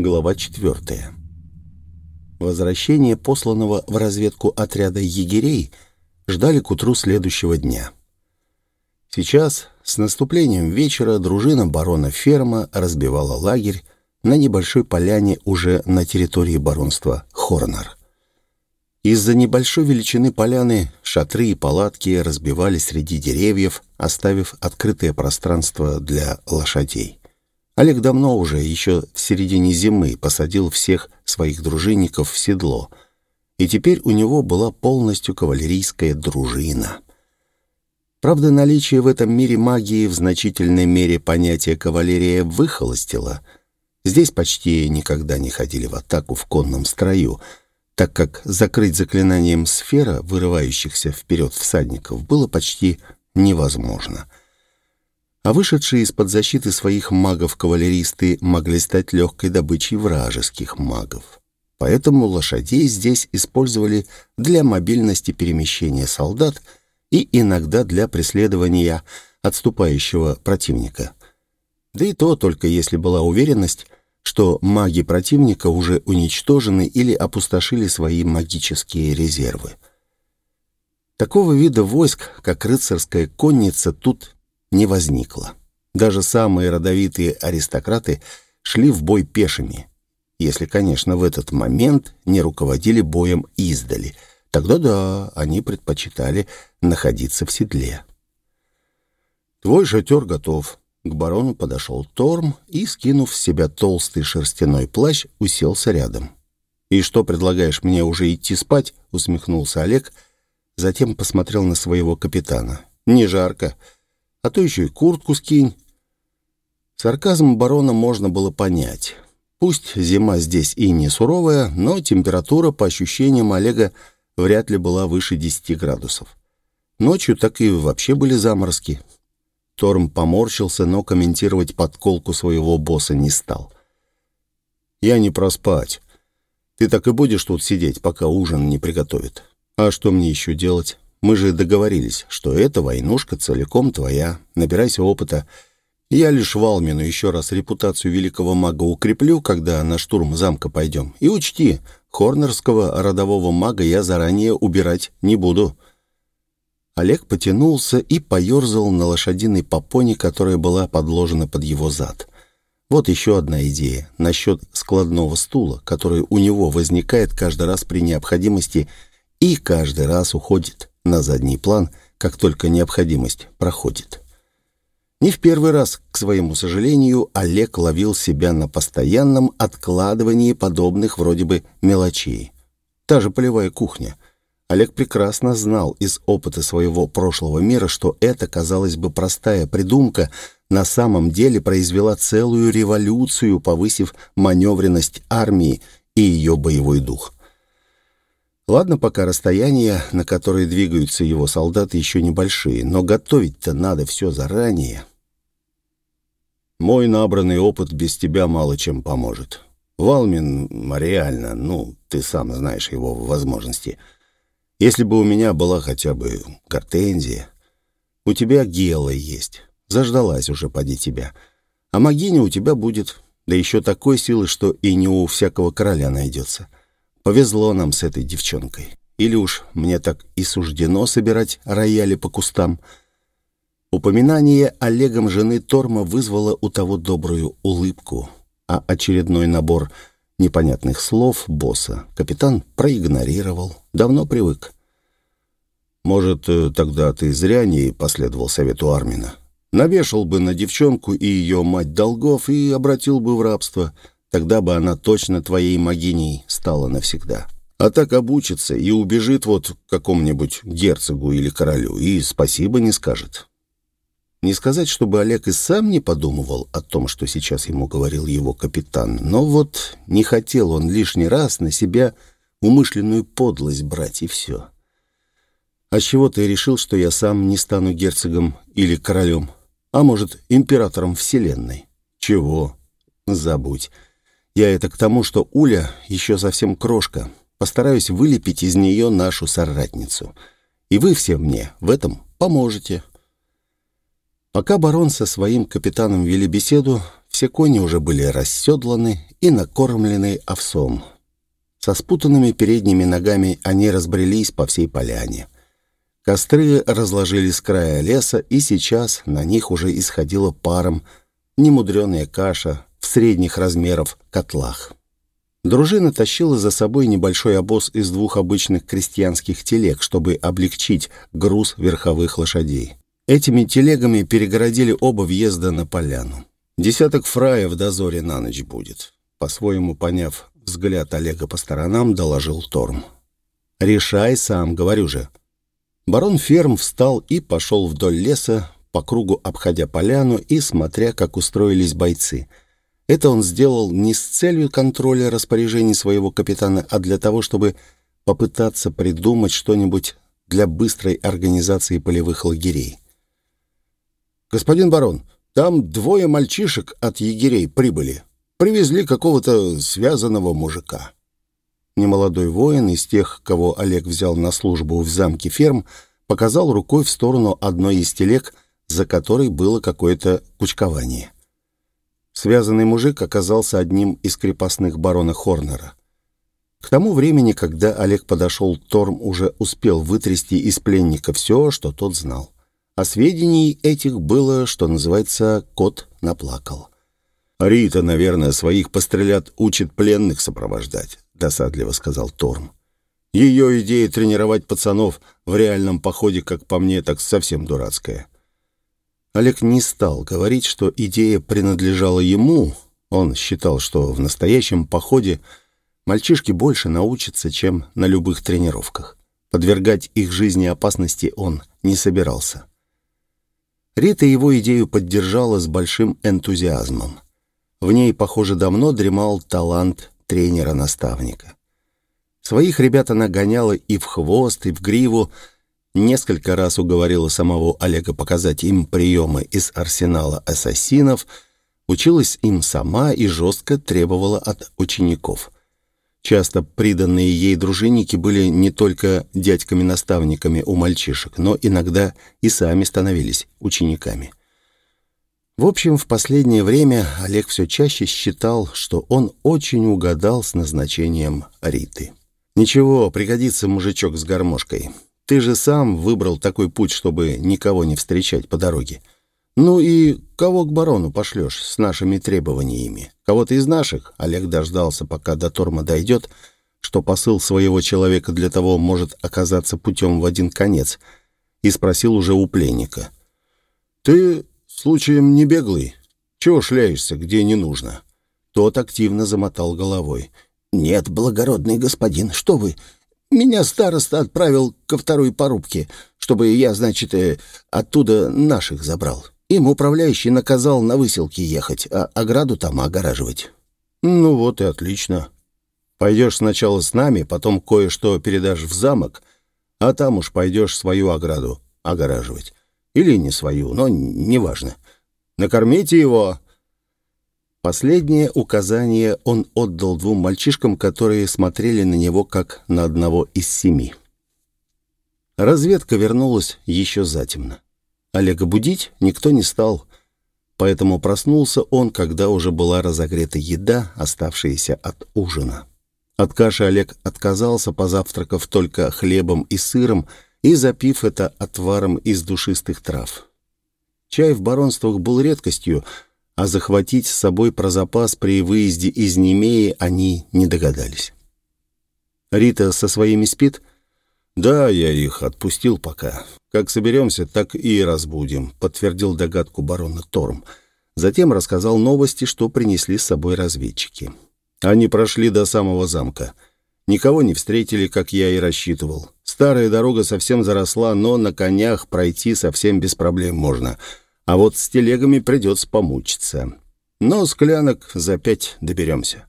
Глава 4. Возвращение посланного в разведку отряда егерей ждали к утру следующего дня. Сейчас, с наступлением вечера, дружина барона Ферма разбивала лагерь на небольшой поляне уже на территории баронства Хорнер. Из-за небольшой величины поляны шатры и палатки разбивали среди деревьев, оставив открытое пространство для лошадей. Олег давно уже, еще в середине зимы, посадил всех своих дружинников в седло, и теперь у него была полностью кавалерийская дружина. Правда, наличие в этом мире магии в значительной мере понятие кавалерия выхолостило. Здесь почти никогда не ходили в атаку в конном строю — так как закрыть заклинанием сфера вырывающихся вперед всадников было почти невозможно. А вышедшие из-под защиты своих магов-кавалеристы могли стать легкой добычей вражеских магов. Поэтому лошадей здесь использовали для мобильности перемещения солдат и иногда для преследования отступающего противника. Да и то только если была уверенность, что маги противника уже уничтожены или опустошили свои магические резервы. Такого вида войск, как рыцарская конница, тут не возникло. Даже самые родовитые аристократы шли в бой пешими, если, конечно, в этот момент не руководили боем издали. Тогда да, они предпочитали находиться в седле. «Твой шатер готов», к барону подошел Торм и, скинув с себя толстый шерстяной плащ, уселся рядом. «И что, предлагаешь мне уже идти спать?» — усмехнулся Олег, затем посмотрел на своего капитана. «Не жарко. А то еще и куртку скинь». Сарказм барона можно было понять. Пусть зима здесь и не суровая, но температура, по ощущениям Олега, вряд ли была выше 10 градусов. Ночью так и вообще были заморозки. Торм поморщился, но комментировать подколку своего босса не стал. «Я не проспать. Ты так и будешь тут сидеть, пока ужин не приготовит. А что мне еще делать? Мы же договорились, что эта войнушка целиком твоя. Набирайся опыта. Я лишь Валмину еще раз репутацию великого мага укреплю, когда на штурм замка пойдем. И учти, хорнерского родового мага я заранее убирать не буду». Олег потянулся и поерзал на лошадиной попоне, которая была подложена под его зад. Вот еще одна идея насчет складного стула, который у него возникает каждый раз при необходимости и каждый раз уходит на задний план, как только необходимость проходит. Не в первый раз, к своему сожалению, Олег ловил себя на постоянном откладывании подобных вроде бы мелочей. Та же полевая кухня — Олег прекрасно знал из опыта своего прошлого мира, что эта, казалось бы, простая придумка на самом деле произвела целую революцию, повысив маневренность армии и ее боевой дух. Ладно, пока расстояния, на которые двигаются его солдаты, еще небольшие, но готовить-то надо все заранее. Мой набранный опыт без тебя мало чем поможет. Валмин реально, ну, ты сам знаешь его возможности — если бы у меня была хотя бы гортензия. У тебя гела есть. Заждалась уже, поди тебя. А могиня у тебя будет. Да еще такой силы, что и не у всякого короля найдется. Повезло нам с этой девчонкой. Или уж мне так и суждено собирать рояли по кустам. Упоминание Олегом жены Торма вызвало у того добрую улыбку, а очередной набор — непонятных слов босса капитан проигнорировал, давно привык. «Может, э, тогда ты зря не последовал совету Армина. Навешал бы на девчонку и ее мать долгов и обратил бы в рабство. Тогда бы она точно твоей могиней стала навсегда. А так обучится и убежит вот к какому-нибудь герцогу или королю, и спасибо не скажет. Не сказать, чтобы Олег и сам не подумывал о том, что сейчас ему говорил его капитан, но вот не хотел он лишний раз на себя умышленную подлость брать, и все. А чего ты решил, что я сам не стану герцогом или королем? А может, императором вселенной? Чего? Забудь. Я это к тому, что Уля еще совсем крошка. Постараюсь вылепить из нее нашу соратницу. И вы все мне в этом поможете». Пока барон со своим капитаном вели беседу, все кони уже были расседланы и накормлены овсом. Со спутанными передними ногами они разбрелись по всей поляне. Костры разложили с края леса, и сейчас на них уже исходила паром немудреная каша средних размеров котлах. Дружина тащила за собой небольшой обоз из двух обычных крестьянских телег, чтобы облегчить груз верховых лошадей. Этими телегами перегородили оба въезда на поляну. Десяток фраев в дозоре на ночь будет. По-своему поняв взгляд Олега по сторонам, доложил Торм. «Решай сам, говорю же». Барон Ферм встал и пошел вдоль леса, по кругу обходя поляну и смотря, как устроились бойцы. Это он сделал не с целью контроля распоряжений своего капитана, а для того, чтобы попытаться придумать что-нибудь для быстрой организации полевых лагерей. «Господин барон, там двое мальчишек от егерей прибыли. Привезли какого-то связанного мужика». Немолодой воин из тех, кого Олег взял на службу в замке ферм, показал рукой в сторону одной из телег, за которой было какое-то кучкование. Связанный мужик оказался одним из крепостных барона Хорнера. К тому времени, когда Олег подошел, Торм уже успел вытрясти из пленника все, что тот знал. А сведений этих было, что называется, кот наплакал. «Рита, наверное, своих пострелят учит пленных сопровождать», — досадливо сказал Торм. «Ее идея тренировать пацанов в реальном походе, как по мне, так совсем дурацкая». Олег не стал говорить, что идея принадлежала ему. Он считал, что в настоящем походе мальчишки больше научатся, чем на любых тренировках. Подвергать их жизни опасности он не собирался. Рита его идею поддержала с большим энтузиазмом. В ней, похоже, давно дремал талант тренера-наставника. Своих ребят она гоняла и в хвост, и в гриву, несколько раз уговорила самого Олега показать им приемы из арсенала ассасинов, училась им сама и жестко требовала от учеников. Часто приданные ей дружинники были не только дядьками-наставниками у мальчишек, но иногда и сами становились учениками. В общем, в последнее время Олег все чаще считал, что он очень угадал с назначением Риты. «Ничего, пригодится мужичок с гармошкой. Ты же сам выбрал такой путь, чтобы никого не встречать по дороге. Ну и кого к барону пошлешь с нашими требованиями? Кого-то из наших?» Олег дождался, пока до Торма дойдет, что посыл своего человека для того может оказаться путем в один конец, и спросил уже у пленника. «Ты случаем не беглый? Чего шляешься, где не нужно?» Тот активно замотал головой. «Нет, благородный господин, что вы? Меня староста отправил ко второй порубке, чтобы я, значит, э, оттуда наших забрал». Им управляющий наказал на выселки ехать, а ограду там огораживать. Ну вот и отлично. Пойдешь сначала с нами, потом кое-что передашь в замок, а там уж пойдешь свою ограду огораживать. Или не свою, но неважно. Накормите его. Последнее указание он отдал двум мальчишкам, которые смотрели на него как на одного из семи. Разведка вернулась еще затемно. Олега будить никто не стал, поэтому проснулся он, когда уже была разогрета еда, оставшаяся от ужина. От каши Олег отказался, позавтракав только хлебом и сыром и запив это отваром из душистых трав. Чай в баронствах был редкостью, а захватить с собой про запас при выезде из Немеи они не догадались. «Рита со своими спит?» «Да, я их отпустил пока. Как соберемся, так и разбудим», — подтвердил догадку барона Торм. Затем рассказал новости, что принесли с собой разведчики. Они прошли до самого замка. Никого не встретили, как я и рассчитывал. Старая дорога совсем заросла, но на конях пройти совсем без проблем можно. А вот с телегами придется помучиться. Но склянок за пять доберемся.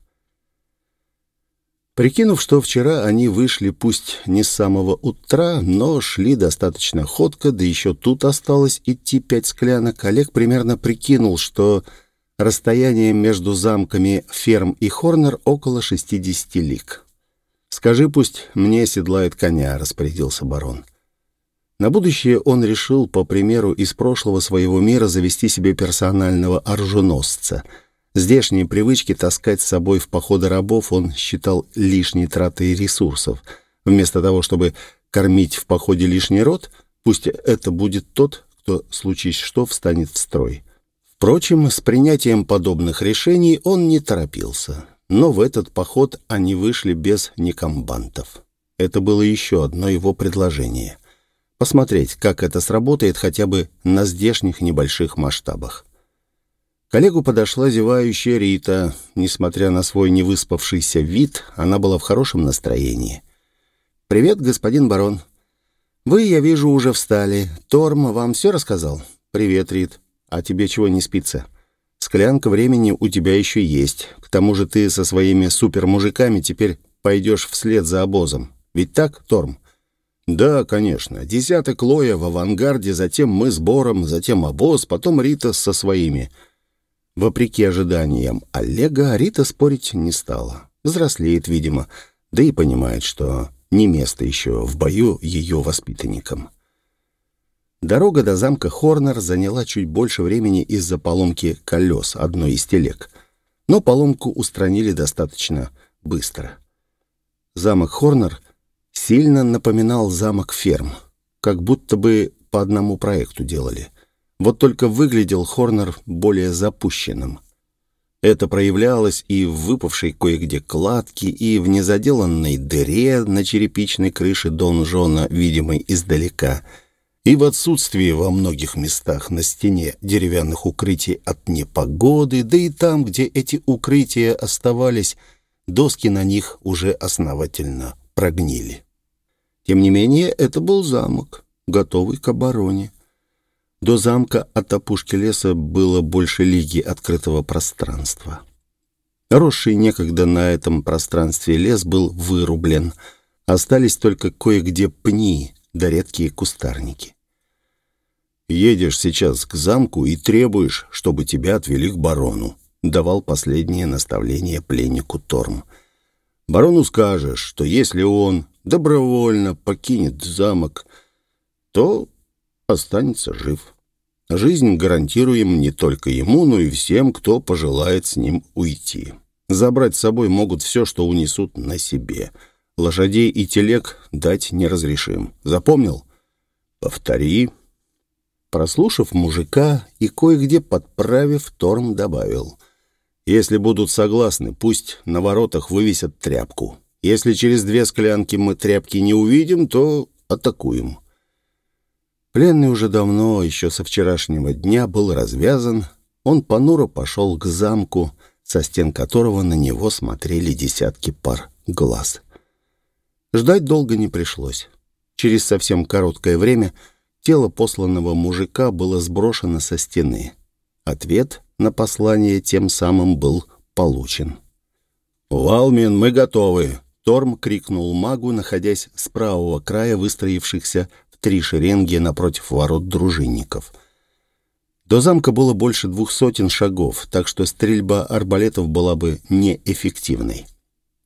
Прикинув, что вчера они вышли пусть не с самого утра, но шли достаточно ходко, да еще тут осталось идти пять склянок, Олег примерно прикинул, что расстояние между замками Ферм и Хорнер около 60 лиг. «Скажи, пусть мне седлает коня», — распорядился барон. На будущее он решил, по примеру из прошлого своего мира, завести себе персонального оруженосца — Здешние привычки таскать с собой в походы рабов он считал лишней тратой ресурсов. Вместо того, чтобы кормить в походе лишний род, пусть это будет тот, кто, случись что, встанет в строй. Впрочем, с принятием подобных решений он не торопился. Но в этот поход они вышли без некомбантов. Это было еще одно его предложение. Посмотреть, как это сработает хотя бы на здешних небольших масштабах. коллегу подошла зевающая Рита. Несмотря на свой невыспавшийся вид, она была в хорошем настроении. «Привет, господин барон. Вы, я вижу, уже встали. Торм вам все рассказал?» «Привет, Рит. А тебе чего не спится?» Склянка времени у тебя еще есть. К тому же ты со своими супермужиками теперь пойдешь вслед за обозом. Ведь так, Торм? Да, конечно. Десяток Лоя в авангарде, затем мы с Бором, затем обоз, потом Рита со своими. Вопреки ожиданиям Олега, Рита спорить не стала. Взрослеет, видимо, да и понимает, что не место еще в бою ее воспитанникам. Дорога до замка Хорнер заняла чуть больше времени из-за поломки колес одной из телег. Но поломку устранили достаточно быстро. Замок Хорнер сильно напоминал замок Ферм, как будто бы по одному проекту делали. Вот только выглядел Хорнер более запущенным. Это проявлялось и в выпавшей кое-где кладке, и в незаделанной дыре на черепичной крыше донжона, видимой издалека — и в отсутствии во многих местах на стене деревянных укрытий от непогоды, да и там, где эти укрытия оставались, доски на них уже основательно прогнили. Тем не менее, это был замок, готовый к обороне. До замка от опушки леса было больше лиги открытого пространства. Росший некогда на этом пространстве лес был вырублен. Остались только кое-где пни, да редкие кустарники. «Едешь сейчас к замку и требуешь, чтобы тебя отвели к барону», — давал последнее наставление пленнику Торм. «Барону скажешь, что если он добровольно покинет замок, то останется жив. Жизнь гарантируем не только ему, но и всем, кто пожелает с ним уйти. Забрать с собой могут все, что унесут на себе». Лошадей и телег дать не разрешим. Запомнил? Повтори. Прослушав мужика и кое-где подправив, Торм добавил. Если будут согласны, пусть на воротах вывесят тряпку. Если через две склянки мы тряпки не увидим, то атакуем. Пленный уже давно, еще со вчерашнего дня, был развязан. Он понуро пошел к замку, со стен которого на него смотрели десятки пар глаз. Ждать долго не пришлось. Через совсем короткое время тело посланного мужика было сброшено со стены. Ответ на послание тем самым был получен. «Валмин, мы готовы!» Торм крикнул магу, находясь с правого края выстроившихся в три шеренги напротив ворот дружинников. До замка было больше двух сотен шагов, так что стрельба арбалетов была бы неэффективной.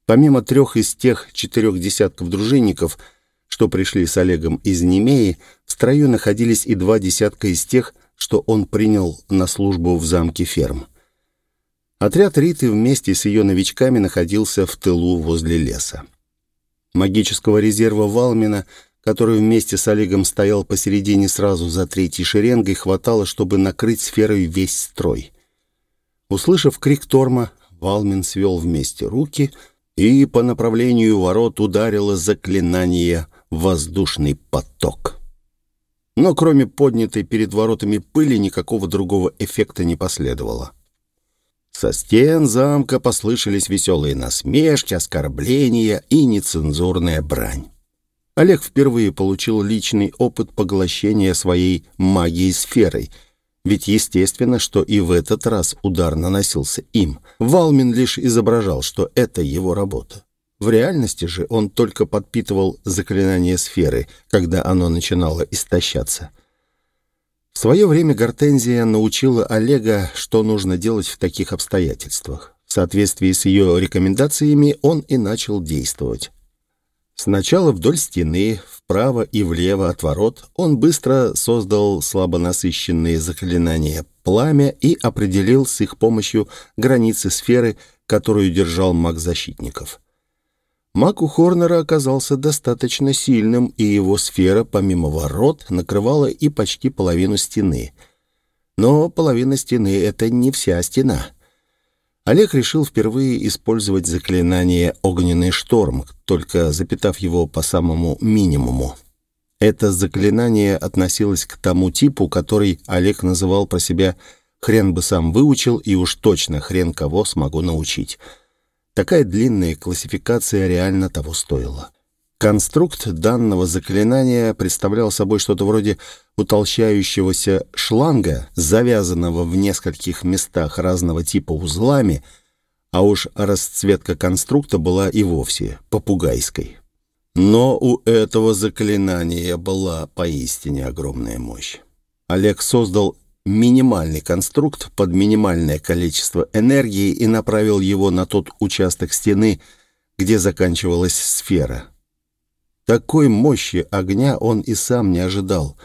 Помимо трех из тех четырех десятков дружинников, что пришли с Олегом из Немеи, в строю находились и два десятка из тех, что он принял на службу в замке ферм. Отряд Риты вместе с ее новичками находился в тылу возле леса. Магического резерва Валмина, который вместе с Олегом стоял посередине сразу за третьей шеренгой, хватало, чтобы накрыть сферой весь строй. Услышав крик Торма, Валмин свел вместе руки — и по направлению ворот ударило заклинание «Воздушный поток». Но кроме поднятой перед воротами пыли никакого другого эффекта не последовало. Со стен замка послышались веселые насмешки, оскорбления и нецензурная брань. Олег впервые получил личный опыт поглощения своей магией сферой — ведь естественно, что и в этот раз удар наносился им. Валмин лишь изображал, что это его работа. В реальности же он только подпитывал заклинание сферы, когда оно начинало истощаться. В свое время Гортензия научила Олега, что нужно делать в таких обстоятельствах. В соответствии с ее рекомендациями он и начал действовать. Сначала вдоль стены, вправо и влево от ворот, он быстро создал слабонасыщенные заклинания пламя и определил с их помощью границы сферы, которую держал маг защитников. Маг у Хорнера оказался достаточно сильным, и его сфера, помимо ворот, накрывала и почти половину стены. Но половина стены — это не вся стена. Олег решил впервые использовать заклинание «Огненный шторм», только запитав его по самому минимуму. Это заклинание относилось к тому типу, который Олег называл про себя «хрен бы сам выучил и уж точно хрен кого смогу научить». Такая длинная классификация реально того стоила. Конструкт данного заклинания представлял собой что-то вроде утолщающегося шланга, завязанного в нескольких местах разного типа узлами, а уж расцветка конструкта была и вовсе попугайской. Но у этого заклинания была поистине огромная мощь. Олег создал минимальный конструкт под минимальное количество энергии и направил его на тот участок стены, где заканчивалась сфера. Такой мощи огня он и сам не ожидал.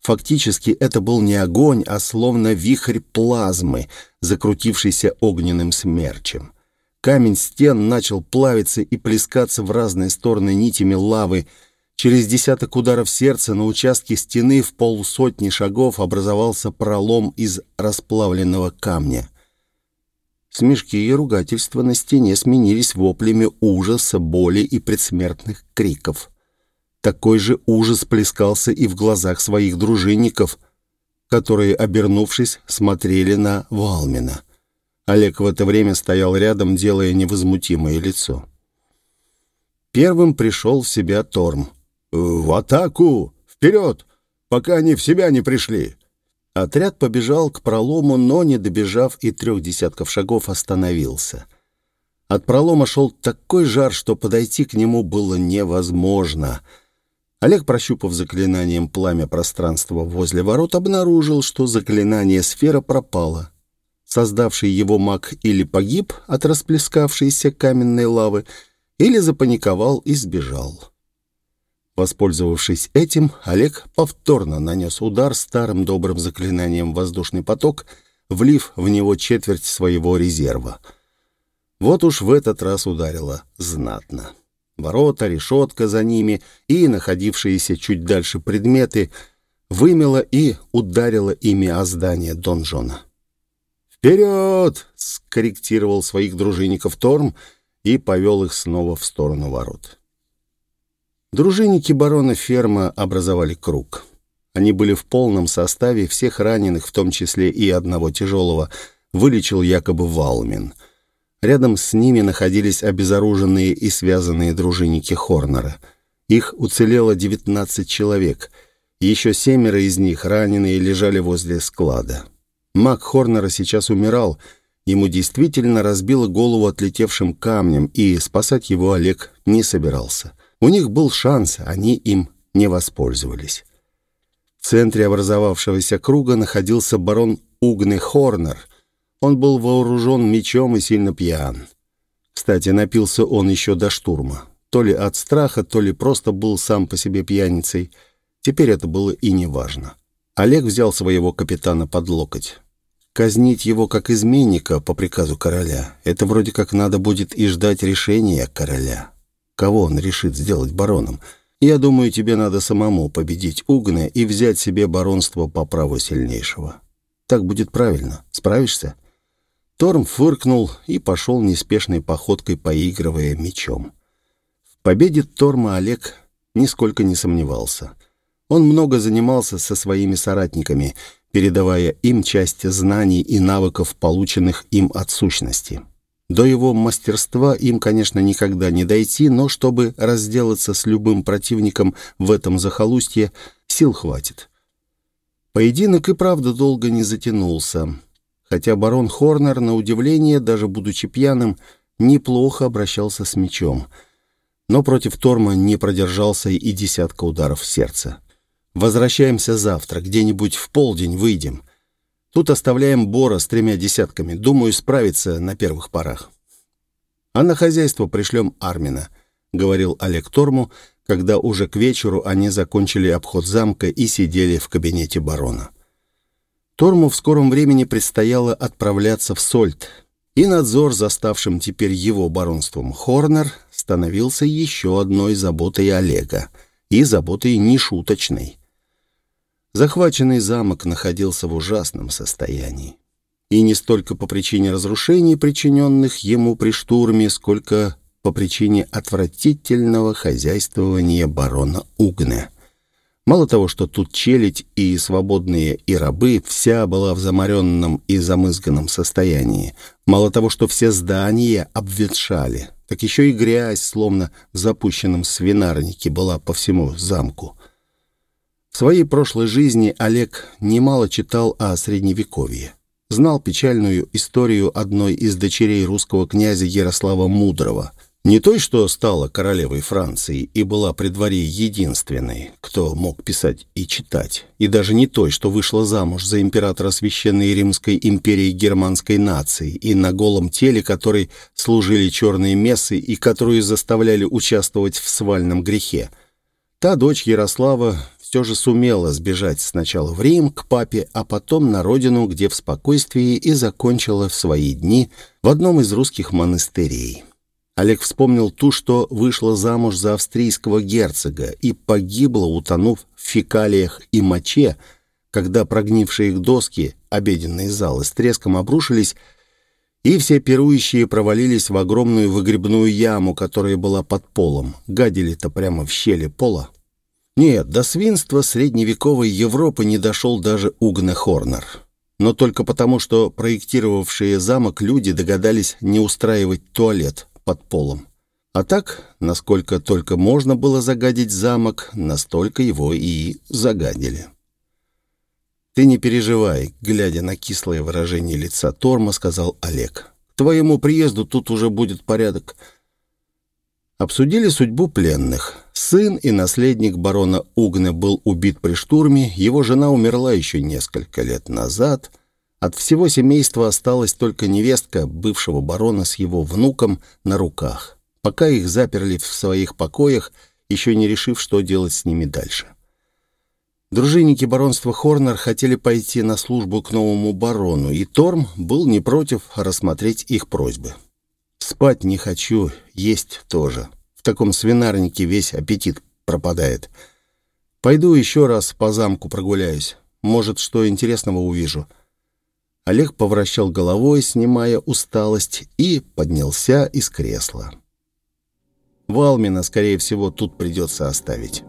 Фактически это был не огонь, а словно вихрь плазмы, закрутившийся огненным смерчем. Камень стен начал плавиться и плескаться в разные стороны нитями лавы. Через десяток ударов сердца на участке стены в полсотни шагов образовался пролом из расплавленного камня. Смешки и ругательства на стене сменились воплями ужаса, боли и предсмертных криков. Такой же ужас плескался и в глазах своих дружинников, которые, обернувшись, смотрели на Валмина. Олег в это время стоял рядом, делая невозмутимое лицо. Первым пришел в себя Торм. «В атаку! Вперед! Пока они в себя не пришли!» Отряд побежал к пролому, но, не добежав и трех десятков шагов, остановился. От пролома шел такой жар, что подойти к нему было невозможно — Олег, прощупав заклинанием пламя пространства возле ворот, обнаружил, что заклинание сфера пропало. Создавший его маг или погиб от расплескавшейся каменной лавы, или запаниковал и сбежал. Воспользовавшись этим, Олег повторно нанес удар старым добрым заклинанием «Воздушный поток», влив в него четверть своего резерва. Вот уж в этот раз ударило знатно. Ворота, решетка за ними и находившиеся чуть дальше предметы вымело и ударило ими о здание донжона. «Вперед!» — скорректировал своих дружинников Торм и повел их снова в сторону ворот. Дружинники барона Ферма образовали круг. Они были в полном составе, всех раненых, в том числе и одного тяжелого, вылечил якобы Валмин — Рядом с ними находились обезоруженные и связанные дружинники Хорнера. Их уцелело 19 человек. Еще семеро из них, раненые, лежали возле склада. Маг Хорнера сейчас умирал. Ему действительно разбило голову отлетевшим камнем, и спасать его Олег не собирался. У них был шанс, они им не воспользовались. В центре образовавшегося круга находился барон Угне Хорнер — он был вооружен мечом и сильно пьян. Кстати, напился он еще до штурма. То ли от страха, то ли просто был сам по себе пьяницей. Теперь это было и не важно. Олег взял своего капитана под локоть. Казнить его как изменника по приказу короля — это вроде как надо будет и ждать решения короля. Кого он решит сделать бароном? Я думаю, тебе надо самому победить Угна и взять себе баронство по праву сильнейшего. Так будет правильно. Справишься?» Торм фыркнул и пошел неспешной походкой, поигрывая мечом. В победе Торма Олег нисколько не сомневался. Он много занимался со своими соратниками, передавая им часть знаний и навыков, полученных им от сущности. До его мастерства им, конечно, никогда не дойти, но чтобы разделаться с любым противником в этом захолустье, сил хватит. Поединок и правда долго не затянулся хотя барон Хорнер, на удивление, даже будучи пьяным, неплохо обращался с мечом. Но против Торма не продержался и десятка ударов в сердце. «Возвращаемся завтра, где-нибудь в полдень выйдем. Тут оставляем Бора с тремя десятками. Думаю, справиться на первых порах. А на хозяйство пришлем Армина. говорил Олег Торму, когда уже к вечеру они закончили обход замка и сидели в кабинете барона. Торму в скором времени предстояло отправляться в Сольт, и надзор за ставшим теперь его баронством Хорнер становился еще одной заботой Олега, и заботой нешуточной. Захваченный замок находился в ужасном состоянии. И не столько по причине разрушений, причиненных ему при штурме, сколько по причине отвратительного хозяйствования барона Угне. Мало того, что тут челядь и свободные, и рабы, вся была в заморенном и замызганном состоянии. Мало того, что все здания обветшали, так еще и грязь, словно в запущенном свинарнике, была по всему замку. В своей прошлой жизни Олег немало читал о Средневековье. Знал печальную историю одной из дочерей русского князя Ярослава Мудрого – не той, что стала королевой Франции и была при дворе единственной, кто мог писать и читать, и даже не той, что вышла замуж за императора Священной Римской империи германской нации и на голом теле которой служили черные мессы и которую заставляли участвовать в свальном грехе. Та дочь Ярослава все же сумела сбежать сначала в Рим к папе, а потом на родину, где в спокойствии и закончила свои дни в одном из русских монастырей. Олег вспомнил ту, что вышла замуж за австрийского герцога и погибла, утонув в фекалиях и моче, когда прогнившие их доски, обеденные залы, с треском обрушились, и все пирующие провалились в огромную выгребную яму, которая была под полом. Гадили-то прямо в щели пола. Нет, до свинства средневековой Европы не дошел даже Угне Хорнер. Но только потому, что проектировавшие замок люди догадались не устраивать туалет под полом. А так, насколько только можно было загадить замок, настолько его и загадили. «Ты не переживай», — глядя на кислое выражение лица Торма, сказал Олег. «К твоему приезду тут уже будет порядок». Обсудили судьбу пленных. Сын и наследник барона Угне был убит при штурме, его жена умерла еще несколько лет назад — от всего семейства осталась только невестка бывшего барона с его внуком на руках, пока их заперли в своих покоях, еще не решив, что делать с ними дальше. Дружинники баронства Хорнер хотели пойти на службу к новому барону, и Торм был не против рассмотреть их просьбы. Спать не хочу, есть тоже. В таком свинарнике весь аппетит пропадает. Пойду еще раз по замку прогуляюсь. Может, что интересного увижу». Олег повращал головой, снимая усталость, и поднялся из кресла. Валмина, скорее всего, тут придется оставить.